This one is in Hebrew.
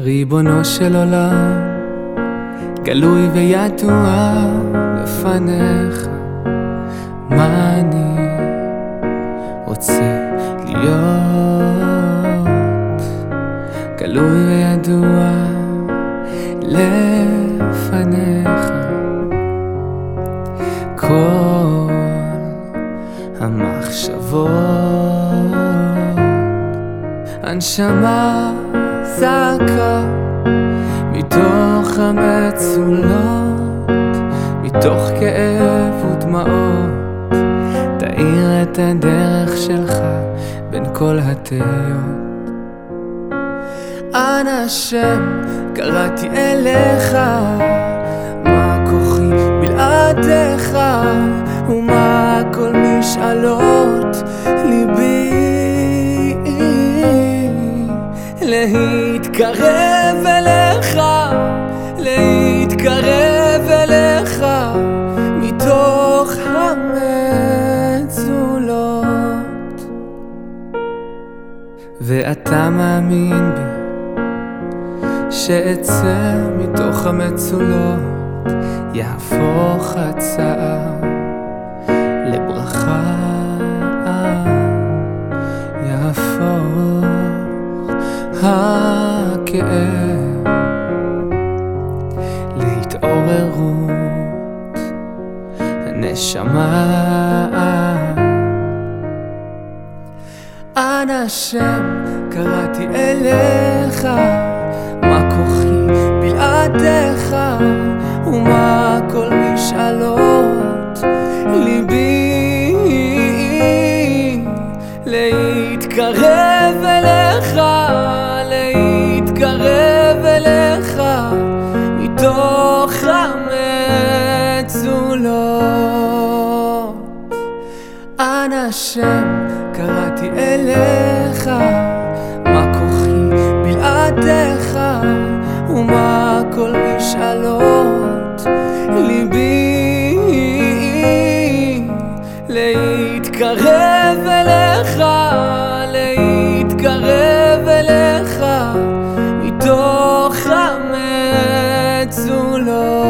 ריבונו של עולם, גלוי וידוע לפניך, מה אני רוצה להיות? גלוי וידוע לפניך, כל המחשבות, הנשמה זעקה מתוך המצולות, מתוך כאב ודמעות, תאיר את הדרך שלך בין כל התהיות. אנא השם, קראתי אליך, מה כוחי בלעדיך, ומה כל משאלות ליבי. להתקרב אליך, להתקרב אליך, מתוך המצולות. ואתה מאמין בי, שאצא מתוך המצולות, יהפוך הצער לברכה. הכאב. להתעוררות הנשמה. אנא השם קראתי אליך. מה כוחי בלעדיך? ומה כל משאלות? ליבי להתקרב גבולות. אנא השם, קראתי אליך, מה כוחי בלעדיך, ומה כל משאלות ליבי להתקרב אליך, להתקרב אליך, מתוך המצולות.